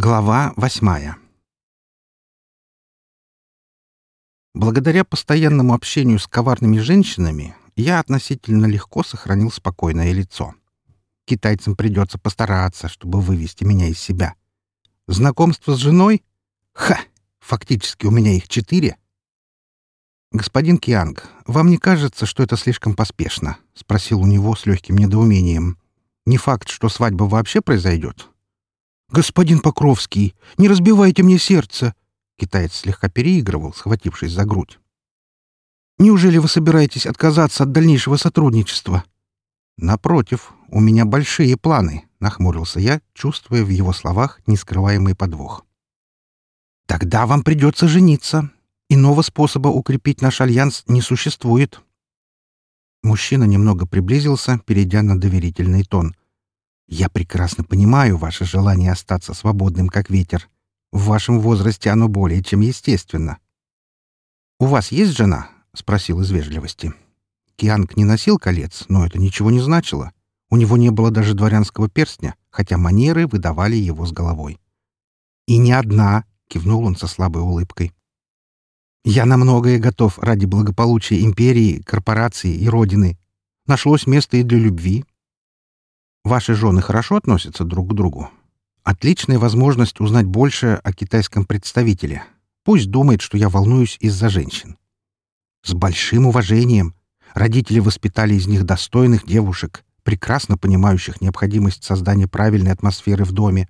Глава восьмая Благодаря постоянному общению с коварными женщинами я относительно легко сохранил спокойное лицо. Китайцам придется постараться, чтобы вывести меня из себя. Знакомство с женой? Ха! Фактически у меня их четыре. «Господин Кианг, вам не кажется, что это слишком поспешно?» — спросил у него с легким недоумением. «Не факт, что свадьба вообще произойдет?» «Господин Покровский, не разбивайте мне сердце!» Китаец слегка переигрывал, схватившись за грудь. «Неужели вы собираетесь отказаться от дальнейшего сотрудничества?» «Напротив, у меня большие планы», — нахмурился я, чувствуя в его словах нескрываемый подвох. «Тогда вам придется жениться. Иного способа укрепить наш альянс не существует». Мужчина немного приблизился, перейдя на доверительный тон. «Я прекрасно понимаю ваше желание остаться свободным, как ветер. В вашем возрасте оно более чем естественно. «У вас есть жена?» — спросил из вежливости. Кианг не носил колец, но это ничего не значило. У него не было даже дворянского перстня, хотя манеры выдавали его с головой. «И не одна!» — кивнул он со слабой улыбкой. «Я на многое готов ради благополучия империи, корпорации и родины. Нашлось место и для любви. Ваши жены хорошо относятся друг к другу?» Отличная возможность узнать больше о китайском представителе. Пусть думает, что я волнуюсь из-за женщин. С большим уважением. Родители воспитали из них достойных девушек, прекрасно понимающих необходимость создания правильной атмосферы в доме.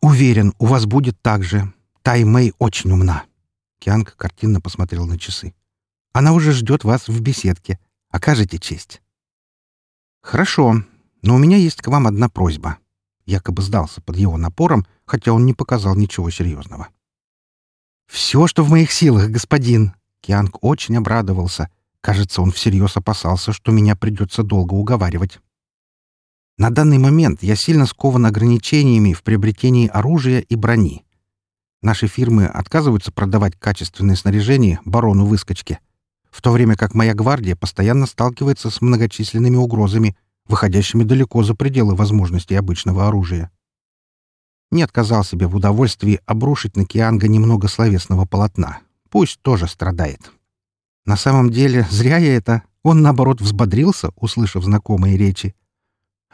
Уверен, у вас будет так же. Тай Мэй очень умна. Кианг картинно посмотрел на часы. Она уже ждет вас в беседке. Окажете честь. Хорошо, но у меня есть к вам одна просьба якобы сдался под его напором, хотя он не показал ничего серьезного. «Все, что в моих силах, господин!» Кианг очень обрадовался. Кажется, он всерьез опасался, что меня придется долго уговаривать. На данный момент я сильно скован ограничениями в приобретении оружия и брони. Наши фирмы отказываются продавать качественное снаряжение барону выскочки, в то время как моя гвардия постоянно сталкивается с многочисленными угрозами, выходящими далеко за пределы возможностей обычного оружия. Не отказал себе в удовольствии обрушить на Кианга немного словесного полотна. Пусть тоже страдает. На самом деле, зря я это. Он, наоборот, взбодрился, услышав знакомые речи.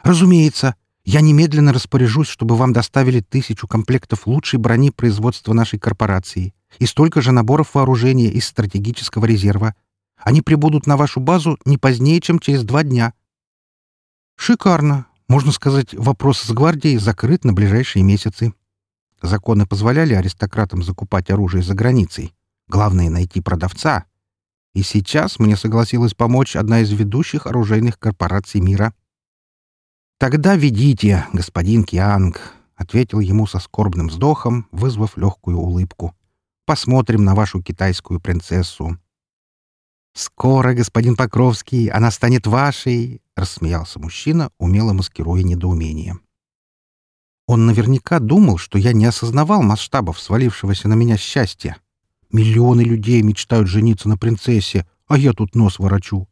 «Разумеется, я немедленно распоряжусь, чтобы вам доставили тысячу комплектов лучшей брони производства нашей корпорации и столько же наборов вооружения из стратегического резерва. Они прибудут на вашу базу не позднее, чем через два дня. Шикарно. Можно сказать, вопрос с гвардией закрыт на ближайшие месяцы. Законы позволяли аристократам закупать оружие за границей. Главное — найти продавца. И сейчас мне согласилась помочь одна из ведущих оружейных корпораций мира. «Тогда ведите, господин Кианг», — ответил ему со скорбным вздохом, вызвав легкую улыбку. «Посмотрим на вашу китайскую принцессу». «Скоро, господин Покровский, она станет вашей!» — рассмеялся мужчина, умело маскируя недоумение. Он наверняка думал, что я не осознавал масштабов свалившегося на меня счастья. Миллионы людей мечтают жениться на принцессе, а я тут нос ворочу.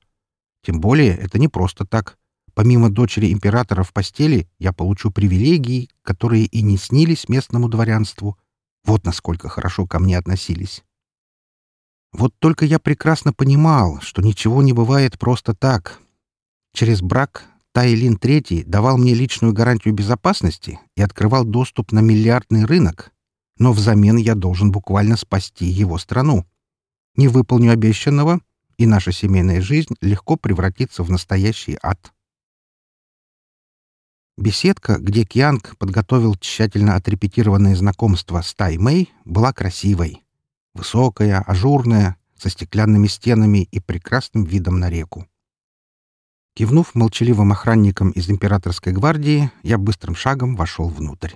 Тем более это не просто так. Помимо дочери императора в постели, я получу привилегии, которые и не снились местному дворянству. Вот насколько хорошо ко мне относились. Вот только я прекрасно понимал, что ничего не бывает просто так. Через брак Тайлин III давал мне личную гарантию безопасности и открывал доступ на миллиардный рынок, но взамен я должен буквально спасти его страну. Не выполню обещанного, и наша семейная жизнь легко превратится в настоящий ад. Беседка, где Кианг подготовил тщательно отрепетированное знакомство с Тай Мэй, была красивой. Высокая, ажурная, со стеклянными стенами и прекрасным видом на реку. Кивнув молчаливым охранникам из императорской гвардии, я быстрым шагом вошел внутрь.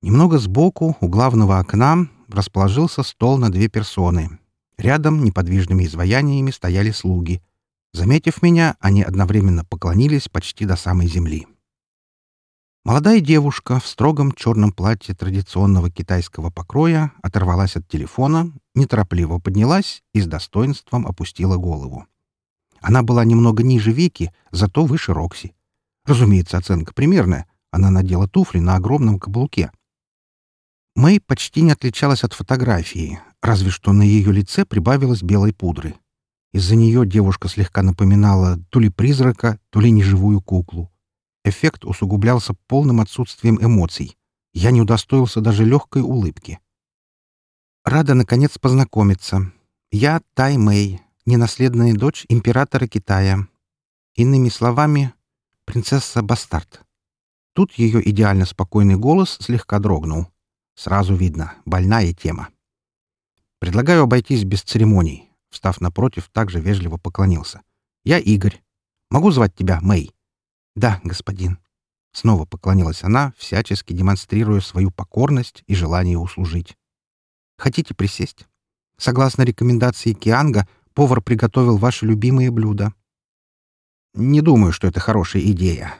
Немного сбоку, у главного окна, расположился стол на две персоны. Рядом неподвижными изваяниями стояли слуги. Заметив меня, они одновременно поклонились почти до самой земли. Молодая девушка в строгом черном платье традиционного китайского покроя оторвалась от телефона, неторопливо поднялась и с достоинством опустила голову. Она была немного ниже Вики, зато выше Рокси. Разумеется, оценка примерная. Она надела туфли на огромном каблуке. Мэй почти не отличалась от фотографии, разве что на ее лице прибавилось белой пудры. Из-за нее девушка слегка напоминала то ли призрака, то ли неживую куклу. Эффект усугублялся полным отсутствием эмоций. Я не удостоился даже легкой улыбки. Рада, наконец, познакомиться. Я Тай Мэй, ненаследная дочь императора Китая. Иными словами, принцесса Бастард. Тут ее идеально спокойный голос слегка дрогнул. Сразу видно, больная тема. Предлагаю обойтись без церемоний. Встав напротив, также вежливо поклонился. Я Игорь. Могу звать тебя Мэй? Да, господин. Снова поклонилась она, всячески демонстрируя свою покорность и желание услужить. Хотите присесть? Согласно рекомендации Кианга, повар приготовил ваши любимые блюда. Не думаю, что это хорошая идея.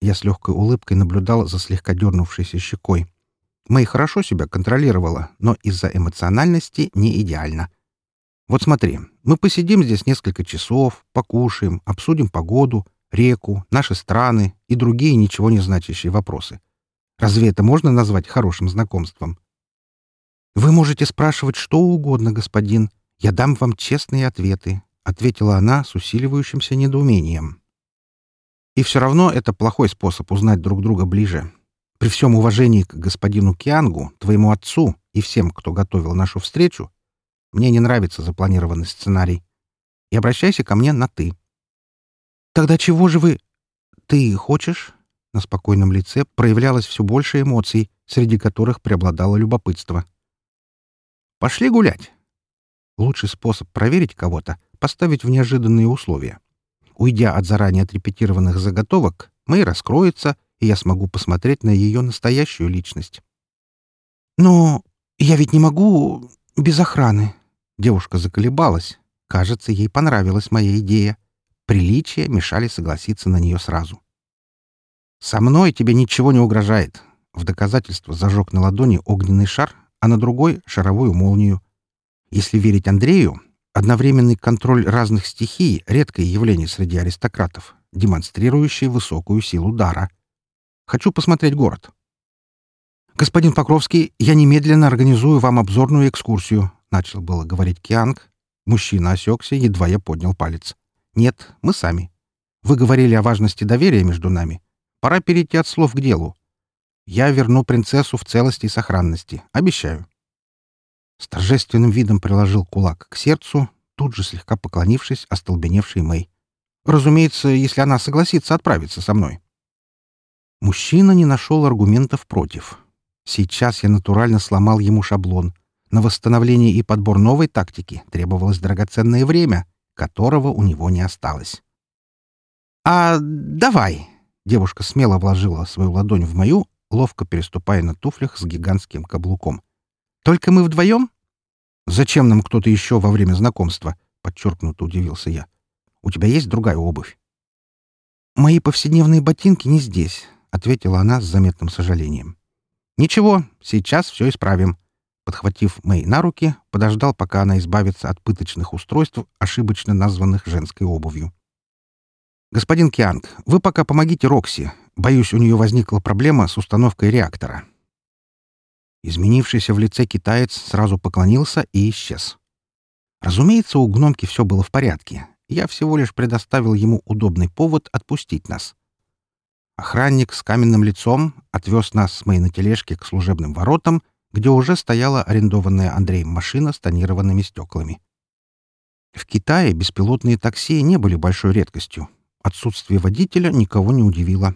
Я с легкой улыбкой наблюдал за слегка дернувшейся щекой. Мэй хорошо себя контролировала, но из-за эмоциональности не идеально. Вот смотри, мы посидим здесь несколько часов, покушаем, обсудим погоду, реку, наши страны и другие ничего не значащие вопросы. Разве это можно назвать хорошим знакомством? Вы можете спрашивать что угодно, господин. Я дам вам честные ответы, ответила она с усиливающимся недоумением. И все равно это плохой способ узнать друг друга ближе. При всем уважении к господину Киангу, твоему отцу и всем, кто готовил нашу встречу, мне не нравится запланированный сценарий. И обращайся ко мне на «ты». «Тогда чего же вы...» «Ты хочешь?» На спокойном лице проявлялось все больше эмоций, среди которых преобладало любопытство. «Пошли гулять!» Лучший способ проверить кого-то — поставить в неожиданные условия. Уйдя от заранее отрепетированных заготовок, Мэй раскроется, и я смогу посмотреть на ее настоящую личность. «Но я ведь не могу без охраны». Девушка заколебалась. Кажется, ей понравилась моя идея. Приличия мешали согласиться на нее сразу. «Со мной тебе ничего не угрожает». В доказательство зажег на ладони огненный шар, а на другой — шаровую молнию. Если верить Андрею, Одновременный контроль разных стихий — редкое явление среди аристократов, демонстрирующее высокую силу дара. Хочу посмотреть город. «Господин Покровский, я немедленно организую вам обзорную экскурсию», — начал было говорить Кианг. Мужчина осекся, едва я поднял палец. «Нет, мы сами. Вы говорили о важности доверия между нами. Пора перейти от слов к делу. Я верну принцессу в целости и сохранности. Обещаю. С торжественным видом приложил кулак к сердцу, тут же слегка поклонившись остолбеневшей Мэй. Разумеется, если она согласится отправиться со мной. Мужчина не нашел аргументов против. Сейчас я натурально сломал ему шаблон. На восстановление и подбор новой тактики требовалось драгоценное время, которого у него не осталось. «А давай!» — девушка смело вложила свою ладонь в мою, ловко переступая на туфлях с гигантским каблуком. Только мы вдвоем? Зачем нам кто-то еще во время знакомства? Подчеркнуто удивился я. У тебя есть другая обувь? Мои повседневные ботинки не здесь, ответила она с заметным сожалением. Ничего, сейчас все исправим. Подхватив Мэй на руки, подождал, пока она избавится от пыточных устройств, ошибочно названных женской обувью. «Господин Кианг, вы пока помогите Рокси. Боюсь, у нее возникла проблема с установкой реактора. Изменившийся в лице китаец сразу поклонился и исчез. Разумеется, у гномки все было в порядке. Я всего лишь предоставил ему удобный повод отпустить нас. Охранник с каменным лицом отвез нас с моей на тележке к служебным воротам, где уже стояла арендованная Андреем машина с тонированными стеклами. В Китае беспилотные такси не были большой редкостью. Отсутствие водителя никого не удивило.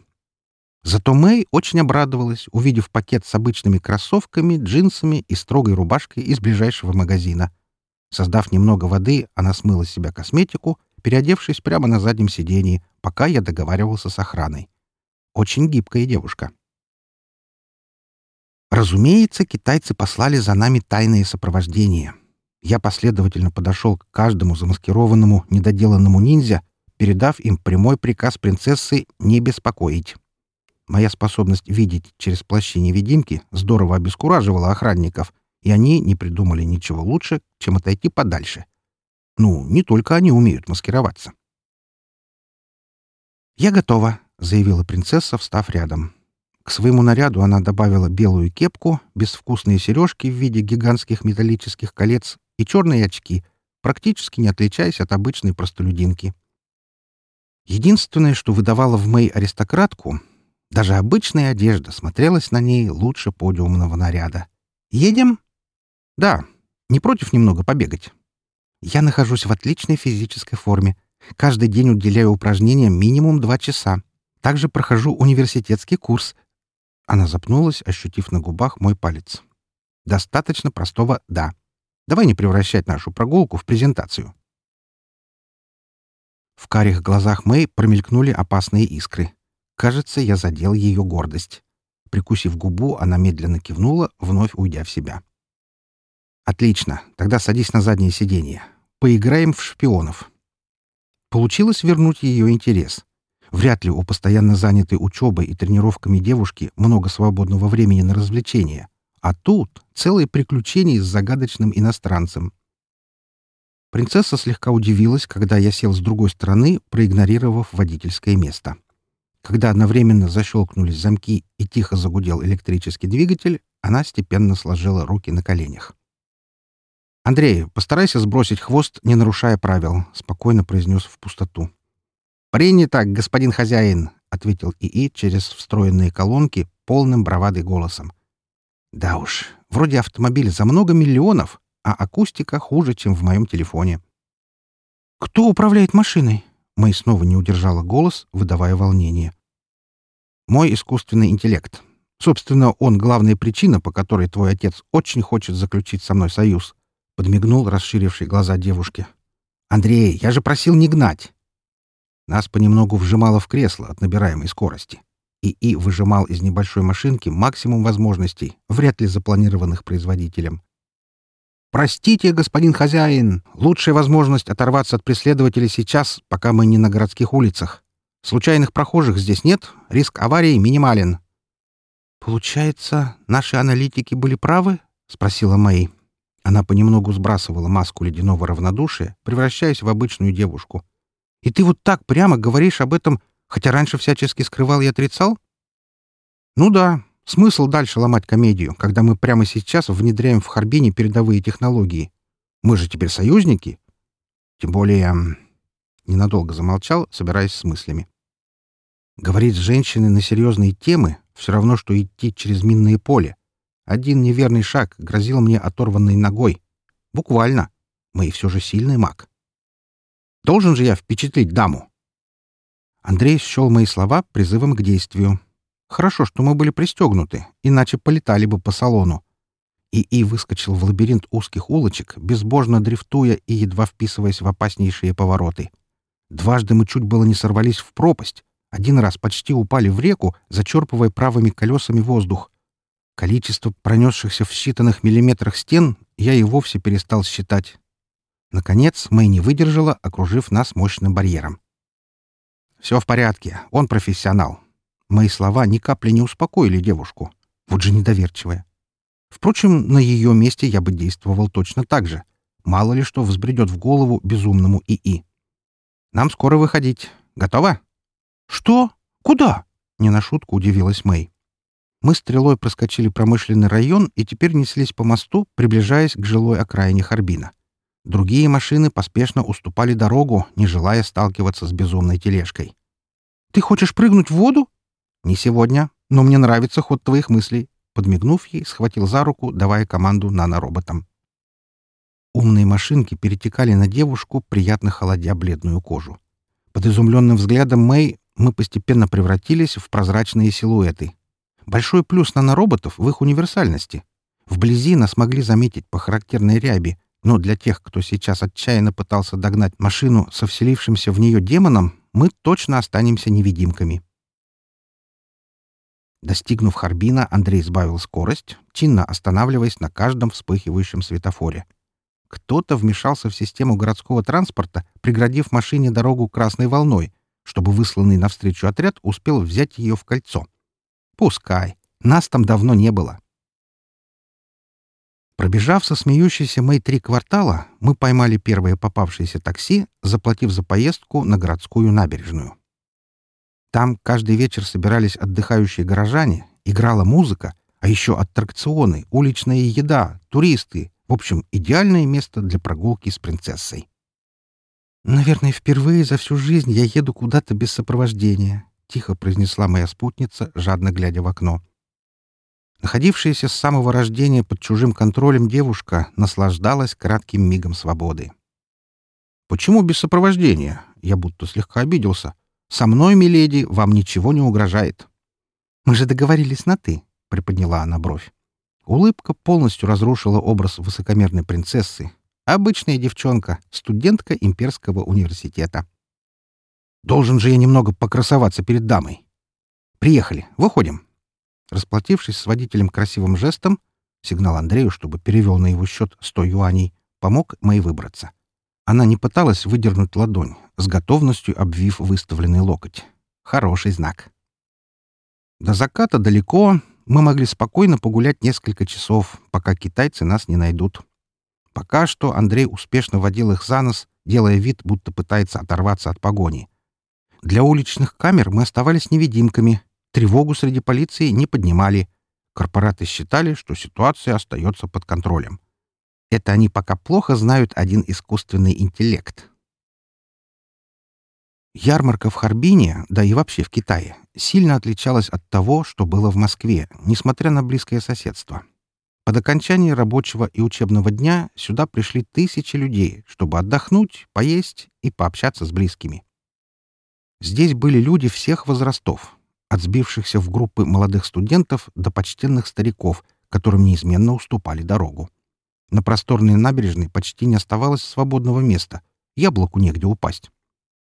Зато Мэй очень обрадовалась, увидев пакет с обычными кроссовками, джинсами и строгой рубашкой из ближайшего магазина. Создав немного воды, она смыла с себя косметику, переодевшись прямо на заднем сидении, пока я договаривался с охраной. Очень гибкая девушка. Разумеется, китайцы послали за нами тайное сопровождение. Я последовательно подошел к каждому замаскированному, недоделанному ниндзя, передав им прямой приказ принцессы не беспокоить. Моя способность видеть через плащи невидимки здорово обескураживала охранников, и они не придумали ничего лучше, чем отойти подальше. Ну, не только они умеют маскироваться. «Я готова», — заявила принцесса, встав рядом. К своему наряду она добавила белую кепку, безвкусные сережки в виде гигантских металлических колец и черные очки, практически не отличаясь от обычной простолюдинки. Единственное, что выдавало в Мэй аристократку, даже обычная одежда смотрелась на ней лучше подиумного наряда. «Едем?» «Да. Не против немного побегать?» «Я нахожусь в отличной физической форме. Каждый день уделяю упражнениям минимум два часа. Также прохожу университетский курс». Она запнулась, ощутив на губах мой палец. «Достаточно простого «да». Давай не превращать нашу прогулку в презентацию». В карих глазах Мэй промелькнули опасные искры. Кажется, я задел ее гордость. Прикусив губу, она медленно кивнула, вновь уйдя в себя. «Отлично. Тогда садись на заднее сиденье. Поиграем в шпионов». Получилось вернуть ее интерес. Вряд ли у постоянно занятой учебой и тренировками девушки много свободного времени на развлечения. А тут целые приключения с загадочным иностранцем. Принцесса слегка удивилась, когда я сел с другой стороны, проигнорировав водительское место. Когда одновременно защелкнулись замки и тихо загудел электрический двигатель, она степенно сложила руки на коленях. «Андрей, постарайся сбросить хвост, не нарушая правил», — спокойно произнес в пустоту. «Принято, господин хозяин», — ответил ИИ через встроенные колонки полным бравадой голосом. «Да уж, вроде автомобиль за много миллионов, а акустика хуже, чем в моем телефоне». «Кто управляет машиной?» Мэй снова не удержала голос, выдавая волнение. «Мой искусственный интеллект. Собственно, он главная причина, по которой твой отец очень хочет заключить со мной союз», — подмигнул расширивший глаза девушки. «Андрей, я же просил не гнать!» Нас понемногу вжимало в кресло от набираемой скорости. ИИ выжимал из небольшой машинки максимум возможностей, вряд ли запланированных производителем. «Простите, господин хозяин, лучшая возможность оторваться от преследователей сейчас, пока мы не на городских улицах. Случайных прохожих здесь нет, риск аварии минимален». «Получается, наши аналитики были правы?» — спросила Мэй. Она понемногу сбрасывала маску ледяного равнодушия, превращаясь в обычную девушку. «И ты вот так прямо говоришь об этом, хотя раньше всячески скрывал и отрицал?» «Ну да, Смысл дальше ломать комедию, когда мы прямо сейчас внедряем в Харбине передовые технологии? Мы же теперь союзники. Тем более... Ненадолго замолчал, собираясь с мыслями. Говорить с женщиной на серьезные темы — все равно, что идти через минное поле. Один неверный шаг грозил мне оторванной ногой. Буквально. Мы все же сильный маг. Должен же я впечатлить даму. Андрей счел мои слова призывом к действию, Хорошо, что мы были пристегнуты, иначе полетали бы по салону. ИИ выскочил в лабиринт узких улочек, безбожно дрифтуя и едва вписываясь в опаснейшие повороты. Дважды мы чуть было не сорвались в пропасть. Один раз почти упали в реку, зачерпывая правыми колесами воздух. Количество пронесшихся в считанных миллиметрах стен я и вовсе перестал считать. Наконец, Мэй не выдержала, окружив нас мощным барьером. «Все в порядке. Он профессионал. Мои слова ни капли не успокоили девушку. Вот же недоверчивая. Впрочем, на ее месте я бы действовал точно так же. Мало ли что взбредет в голову безумному ИИ. «Нам скоро выходить. Готово?» «Что? Куда?» — не на шутку удивилась Мэй. Мы стрелой проскочили промышленный район и теперь неслись по мосту, приближаясь к жилой окраине Харбина. Другие машины поспешно уступали дорогу, не желая сталкиваться с безумной тележкой. «Ты хочешь прыгнуть в воду?» «Не сегодня, но мне нравится ход твоих мыслей», подмигнув ей, схватил за руку, давая команду нанороботам. Умные машинки перетекали на девушку, приятно холодя бледную кожу. Под изумленным взглядом Мэй мы постепенно превратились в прозрачные силуэты. Большой плюс нанороботов в их универсальности. Вблизи нас могли заметить по характерной ряби, но для тех, кто сейчас отчаянно пытался догнать машину со вселившимся в нее демоном, мы точно останемся невидимками. Достигнув Харбина, Андрей сбавил скорость, чинно останавливаясь на каждом вспыхивающем светофоре. Кто-то вмешался в систему городского транспорта, преградив машине дорогу красной волной, чтобы высланный навстречу отряд успел взять ее в кольцо. Пускай. Нас там давно не было. Пробежав со смеющейся Мэй три квартала, мы поймали первое попавшееся такси, заплатив за поездку на городскую набережную. Там каждый вечер собирались отдыхающие горожане, Играла музыка, а еще аттракционы, уличная еда, туристы. В общем, идеальное место для прогулки с принцессой. «Наверное, впервые за всю жизнь я еду куда-то без сопровождения», — тихо произнесла моя спутница, жадно глядя в окно. Находившаяся с самого рождения под чужим контролем девушка наслаждалась кратким мигом свободы. «Почему без сопровождения?» Я будто слегка обиделся. «Со мной, миледи, вам ничего не угрожает». «Мы же договорились на «ты», — приподняла она бровь. Улыбка полностью разрушила образ высокомерной принцессы. Обычная девчонка, студентка имперского университета. «Должен же я немного покрасоваться перед дамой. Приехали, выходим». Расплатившись с водителем красивым жестом, сигнал Андрею, чтобы перевел на его счет 100 юаней, помог моей выбраться. Она не пыталась выдернуть ладонь, с готовностью обвив выставленный локоть. Хороший знак. До заката далеко, мы могли спокойно погулять несколько часов, пока китайцы нас не найдут. Пока что Андрей успешно водил их за нос, делая вид, будто пытается оторваться от погони. Для уличных камер мы оставались невидимками, тревогу среди полиции не поднимали. Корпораты считали, что ситуация остается под контролем. Это они пока плохо знают один искусственный интеллект. Ярмарка в Харбине, да и вообще в Китае, сильно отличалась от того, что было в Москве, несмотря на близкое соседство. Под окончании рабочего и учебного дня сюда пришли тысячи людей, чтобы отдохнуть, поесть и пообщаться с близкими. Здесь были люди всех возрастов, от сбившихся в группы молодых студентов до почтенных стариков, которым неизменно уступали дорогу. На просторной набережной почти не оставалось свободного места. Яблоку негде упасть.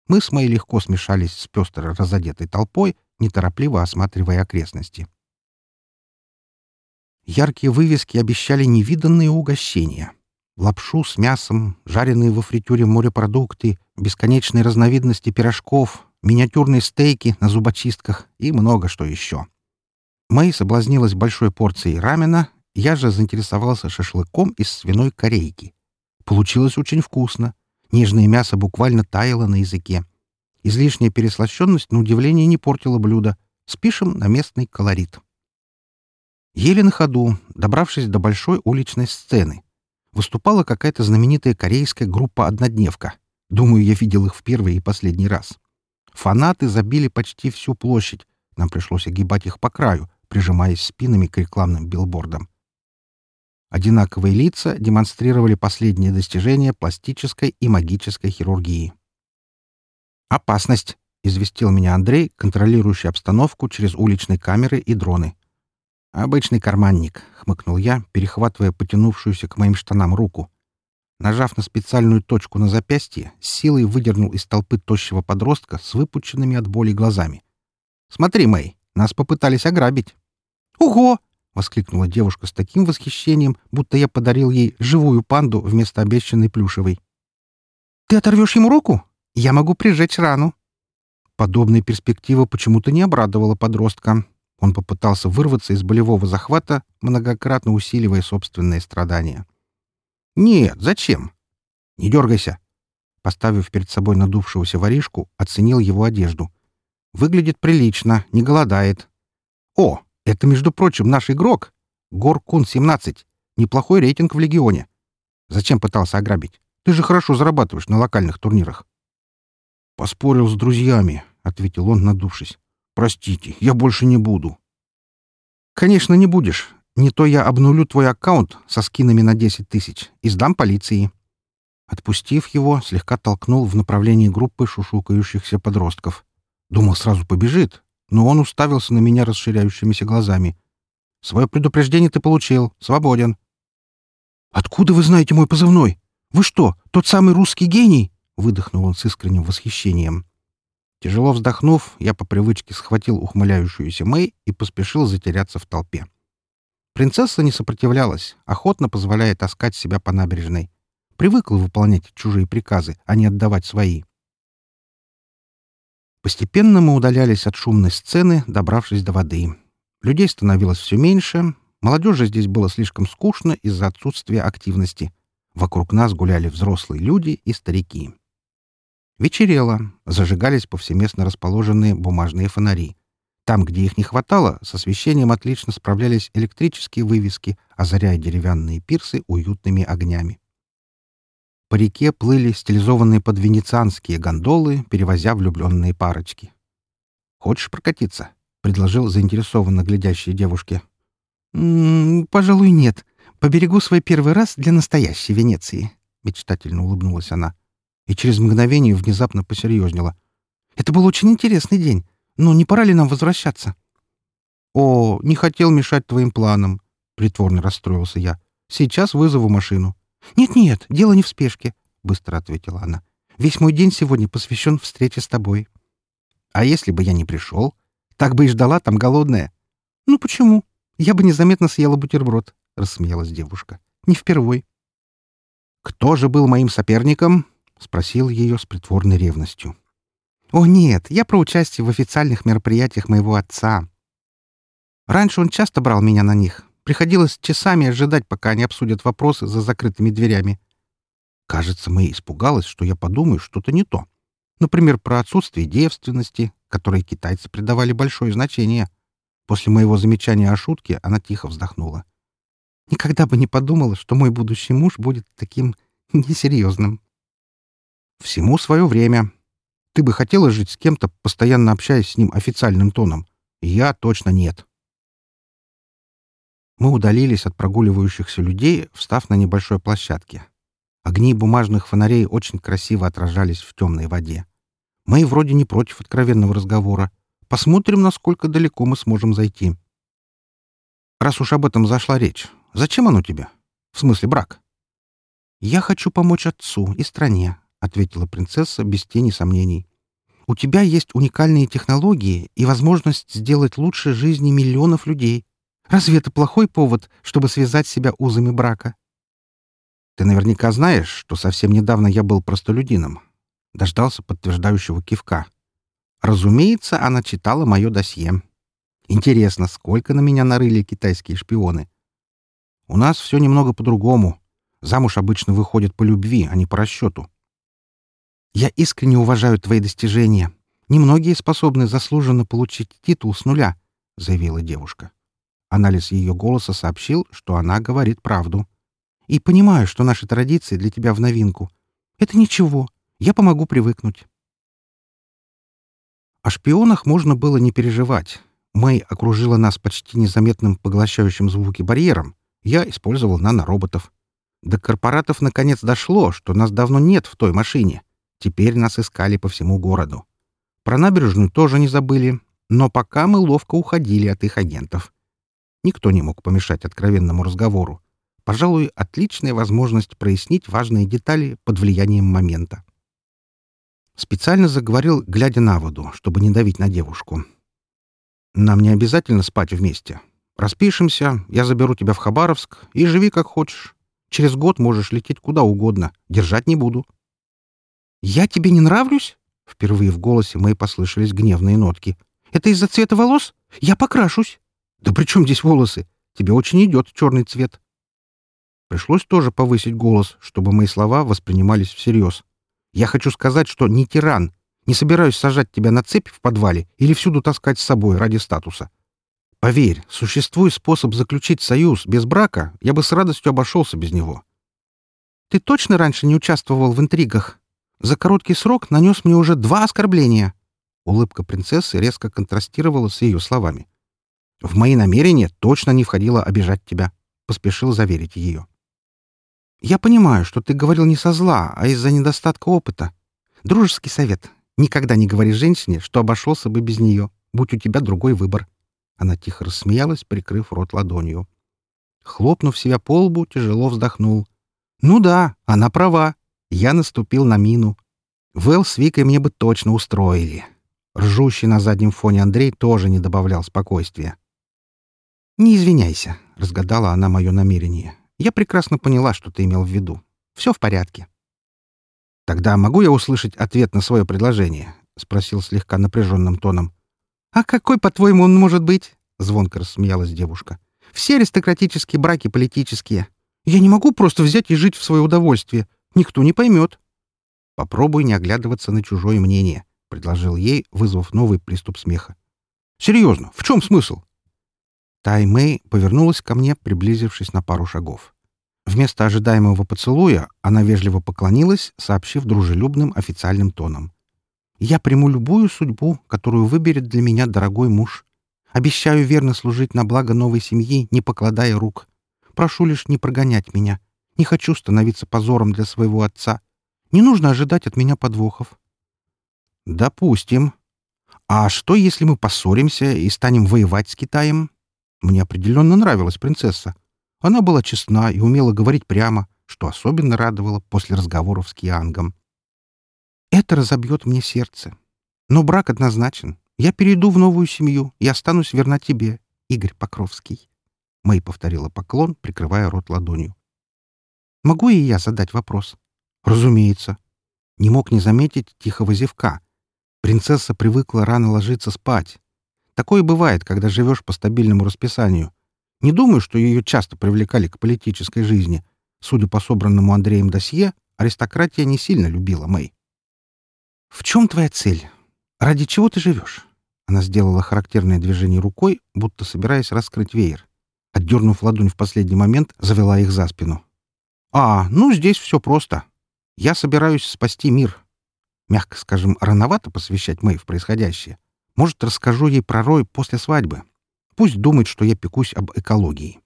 Мы с Мэй легко смешались с пестро разодетой толпой, неторопливо осматривая окрестности. Яркие вывески обещали невиданные угощения. Лапшу с мясом, жареные во фритюре морепродукты, бесконечные разновидности пирожков, миниатюрные стейки на зубочистках и много что еще. Мэй соблазнилась большой порцией рамена я же заинтересовался шашлыком из свиной корейки. Получилось очень вкусно. Нежное мясо буквально таяло на языке. Излишняя переслащенность, на удивление, не портила блюдо. Спишем на местный колорит. Еле на ходу, добравшись до большой уличной сцены. Выступала какая-то знаменитая корейская группа «Однодневка». Думаю, я видел их в первый и последний раз. Фанаты забили почти всю площадь. Нам пришлось огибать их по краю, прижимаясь спинами к рекламным билбордам. Одинаковые лица демонстрировали последние достижения пластической и магической хирургии. «Опасность!» — известил меня Андрей, контролирующий обстановку через уличные камеры и дроны. «Обычный карманник», — хмыкнул я, перехватывая потянувшуюся к моим штанам руку. Нажав на специальную точку на запястье, силой выдернул из толпы тощего подростка с выпученными от боли глазами. «Смотри, Мэй, нас попытались ограбить». «Ого!» — воскликнула девушка с таким восхищением, будто я подарил ей живую панду вместо обещанной плюшевой. «Ты оторвешь ему руку? Я могу прижечь рану». Подобная перспектива почему-то не обрадовала подростка. Он попытался вырваться из болевого захвата, многократно усиливая собственные страдания. «Нет, зачем? Не дергайся!» Поставив перед собой надувшегося воришку, оценил его одежду. «Выглядит прилично, не голодает. О, это, между прочим, наш игрок. Горкун-17. Неплохой рейтинг в Легионе. Зачем пытался ограбить? Ты же хорошо зарабатываешь на локальных турнирах. «Поспорил с друзьями», — ответил он, надувшись. «Простите, я больше не буду». «Конечно, не будешь. Не то я обнулю твой аккаунт со скинами на 10 тысяч и сдам полиции». Отпустив его, слегка толкнул в направлении группы шушукающихся подростков. Думал, сразу побежит, но он уставился на меня расширяющимися глазами. «Свое предупреждение ты получил. Свободен». «Откуда вы знаете мой позывной? Вы что, тот самый русский гений?» — выдохнул он с искренним восхищением. Тяжело вздохнув, я по привычке схватил ухмыляющуюся Мэй и поспешил затеряться в толпе. Принцесса не сопротивлялась, охотно позволяя таскать себя по набережной. Привыкла выполнять чужие приказы, а не отдавать свои. Постепенно мы удалялись от шумной сцены, добравшись до воды. Людей становилось все меньше, молодежи здесь было слишком скучно из-за отсутствия активности. Вокруг нас гуляли взрослые люди и старики. Вечерело, зажигались повсеместно расположенные бумажные фонари. Там, где их не хватало, с освещением отлично справлялись электрические вывески, озаряя деревянные пирсы уютными огнями. По реке плыли стилизованные под венецианские гондолы, перевозя влюбленные парочки. «Хочешь прокатиться?» — предложил заинтересованно глядящей девушке. «М -м, «Пожалуй, нет. Поберегу свой первый раз для настоящей Венеции», — мечтательно улыбнулась она. И через мгновение внезапно посерьезнела. «Это был очень интересный день. Но не пора ли нам возвращаться?» «О, не хотел мешать твоим планам», — притворно расстроился я. «Сейчас вызову машину». «Нет-нет, дело не в спешке», — быстро ответила она. «Весь мой день сегодня посвящен встрече с тобой». «А если бы я не пришел? Так бы и ждала там голодная». «Ну почему? Я бы незаметно съела бутерброд», — рассмеялась девушка. «Не впервой». «Кто же был моим соперником?» — спросил ее с притворной ревностью. «О, нет, я про участие в официальных мероприятиях моего отца. Раньше он часто брал меня на них, Приходилось часами ожидать, пока они обсудят вопросы за закрытыми дверями. Кажется, Мэй испугалась, что я подумаю что-то не то. Например, про отсутствие девственности, которой китайцы придавали большое значение. После моего замечания о шутке она тихо вздохнула. Никогда бы не подумала, что мой будущий муж будет таким несерьезным. Всему свое время. Ты бы хотела жить с кем-то, постоянно общаясь с ним официальным тоном? Я точно нет. Мы удалились от прогуливающихся людей, встав на небольшой площадке. Огни бумажных фонарей очень красиво отражались в темной воде. Мы вроде не против откровенного разговора. Посмотрим, насколько далеко мы сможем зайти. Раз уж об этом зашла речь, зачем оно тебе? В смысле брак? «Я хочу помочь отцу и стране», — ответила принцесса без тени сомнений. «У тебя есть уникальные технологии и возможность сделать лучше жизни миллионов людей. Разве это плохой повод, чтобы связать себя узами брака? Ты наверняка знаешь, что совсем недавно я был простолюдином. Дождался подтверждающего кивка. Разумеется, она читала мое досье. Интересно, сколько на меня нарыли китайские шпионы. У нас все немного по-другому. Замуж обычно выходит по любви, а не по расчету. Я искренне уважаю твои достижения. Немногие способны заслуженно получить титул с нуля, — заявила девушка. Анализ ее голоса сообщил, что она говорит правду. «И понимаю, что наши традиции для тебя в новинку. Это ничего. Я помогу привыкнуть». О шпионах можно было не переживать. Мэй окружила нас почти незаметным поглощающим звуки барьером. Я использовал нанороботов. До корпоратов наконец дошло, что нас давно нет в той машине. Теперь нас искали по всему городу. Про набережную тоже не забыли, но пока мы ловко уходили от их агентов. Никто не мог помешать откровенному разговору. Пожалуй, отличная возможность прояснить важные детали под влиянием момента. Специально заговорил, глядя на воду, чтобы не давить на девушку. «Нам не обязательно спать вместе. Распишемся, я заберу тебя в Хабаровск и живи как хочешь. Через год можешь лететь куда угодно. Держать не буду». «Я тебе не нравлюсь?» Впервые в голосе моей послышались гневные нотки. «Это из-за цвета волос? Я покрашусь!» «Да при чем здесь волосы? Тебе очень идет черный цвет». Пришлось тоже повысить голос, чтобы мои слова воспринимались всерьез. «Я хочу сказать, что не тиран. Не собираюсь сажать тебя на цепь в подвале или всюду таскать с собой ради статуса. Поверь, существует способ заключить союз без брака, я бы с радостью обошелся без него». «Ты точно раньше не участвовал в интригах? За короткий срок нанес мне уже два оскорбления». Улыбка принцессы резко контрастировала с ее словами. В мои намерения точно не входило обижать тебя, — поспешил заверить ее. Я понимаю, что ты говорил не со зла, а из-за недостатка опыта. Дружеский совет. Никогда не говори женщине, что обошелся бы без нее, будь у тебя другой выбор. Она тихо рассмеялась, прикрыв рот ладонью. Хлопнув себя по лбу, тяжело вздохнул. «Ну да, она права. Я наступил на мину. Вэл с Викой мне бы точно устроили». Ржущий на заднем фоне Андрей тоже не добавлял спокойствия. «Не извиняйся», — разгадала она мое намерение. «Я прекрасно поняла, что ты имел в виду. Все в порядке». «Тогда могу я услышать ответ на свое предложение?» — спросил слегка напряженным тоном. «А какой, по-твоему, он может быть?» — звонко рассмеялась девушка. «Все аристократические браки политические. Я не могу просто взять и жить в свое удовольствие. Никто не поймет». «Попробуй не оглядываться на чужое мнение», — предложил ей, вызвав новый приступ смеха. Серьезно, в чем смысл? Тай Мэй повернулась ко мне, приблизившись на пару шагов. Вместо ожидаемого поцелуя она вежливо поклонилась, сообщив дружелюбным официальным тоном. «Я приму любую судьбу, которую выберет для меня дорогой муж. Обещаю верно служить на благо новой семьи, не покладая рук. Прошу лишь не прогонять меня. Не хочу становиться позором для своего отца. Не нужно ожидать от меня подвохов». «Допустим. А что, если мы поссоримся и станем воевать с Китаем?» Мне определенно нравилась принцесса. Она была честна и умела говорить прямо, что особенно радовало после разговоров с Киангом. «Это разобьет мне сердце. Но брак однозначен. Я перейду в новую семью и останусь верна тебе, Игорь Покровский». Мэй повторила поклон, прикрывая рот ладонью. «Могу и я задать вопрос?» «Разумеется». Не мог не заметить тихого зевка. Принцесса привыкла рано ложиться спать, Такое бывает, когда живешь по стабильному расписанию. Не думаю, что ее часто привлекали к политической жизни. Судя по собранному Андреем досье, аристократия не сильно любила Мэй. «В чем твоя цель? Ради чего ты живешь?» Она сделала характерное движение рукой, будто собираясь раскрыть веер. Отдернув ладонь в последний момент, завела их за спину. «А, ну здесь все просто. Я собираюсь спасти мир». Мягко скажем, рановато посвящать Мэй в происходящее. Может, расскажу ей про Рой после свадьбы. Пусть думает, что я пекусь об экологии.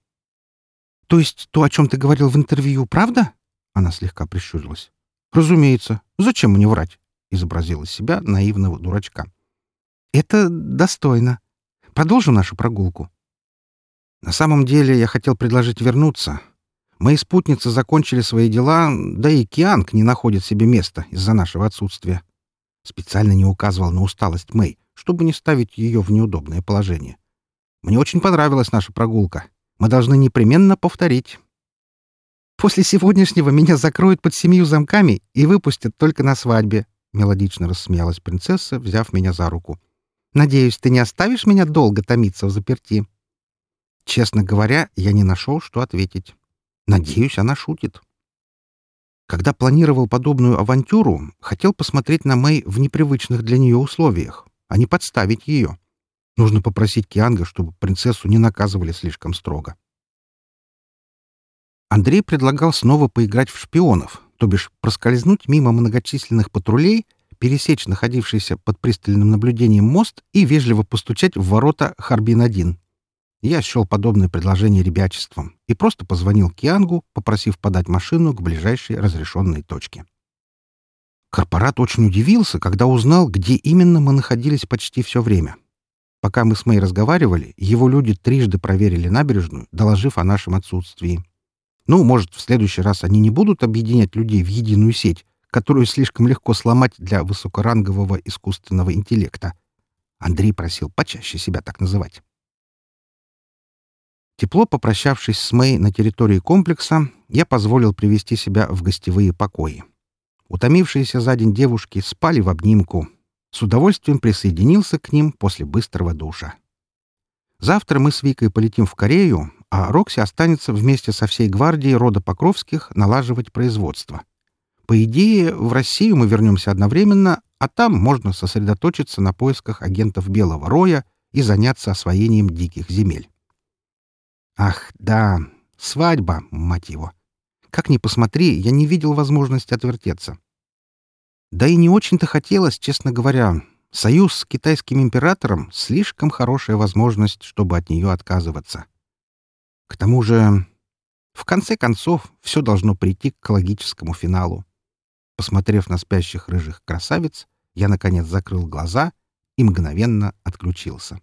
То есть то, о чем ты говорил в интервью, правда? Она слегка прищурилась. Разумеется. Зачем мне врать? Изобразила себя наивного дурачка. Это достойно. Продолжим нашу прогулку. На самом деле я хотел предложить вернуться. Мои спутницы закончили свои дела, да и Кианг не находит себе места из-за нашего отсутствия. Специально не указывал на усталость Мэй, чтобы не ставить ее в неудобное положение. Мне очень понравилась наша прогулка. Мы должны непременно повторить. «После сегодняшнего меня закроют под семью замками и выпустят только на свадьбе», — мелодично рассмеялась принцесса, взяв меня за руку. «Надеюсь, ты не оставишь меня долго томиться в заперти?» Честно говоря, я не нашел, что ответить. Надеюсь, она шутит. Когда планировал подобную авантюру, хотел посмотреть на Мэй в непривычных для нее условиях а не подставить ее. Нужно попросить Кианга, чтобы принцессу не наказывали слишком строго. Андрей предлагал снова поиграть в шпионов, то бишь проскользнуть мимо многочисленных патрулей, пересечь находившийся под пристальным наблюдением мост и вежливо постучать в ворота Харбин-1. Я счел подобное предложение ребячеством и просто позвонил Киангу, попросив подать машину к ближайшей разрешенной точке. Корпорат очень удивился, когда узнал, где именно мы находились почти все время. Пока мы с Мэй разговаривали, его люди трижды проверили набережную, доложив о нашем отсутствии. Ну, может, в следующий раз они не будут объединять людей в единую сеть, которую слишком легко сломать для высокорангового искусственного интеллекта. Андрей просил почаще себя так называть. Тепло попрощавшись с Мэй на территории комплекса, я позволил привести себя в гостевые покои. Утомившиеся за день девушки спали в обнимку. С удовольствием присоединился к ним после быстрого душа. Завтра мы с Викой полетим в Корею, а Рокси останется вместе со всей гвардией рода Покровских налаживать производство. По идее, в Россию мы вернемся одновременно, а там можно сосредоточиться на поисках агентов Белого Роя и заняться освоением диких земель. Ах, да, свадьба, мать его. Как ни посмотри, я не видел возможности отвертеться. Да и не очень-то хотелось, честно говоря. Союз с китайским императором — слишком хорошая возможность, чтобы от нее отказываться. К тому же, в конце концов, все должно прийти к логическому финалу. Посмотрев на спящих рыжих красавиц, я, наконец, закрыл глаза и мгновенно отключился.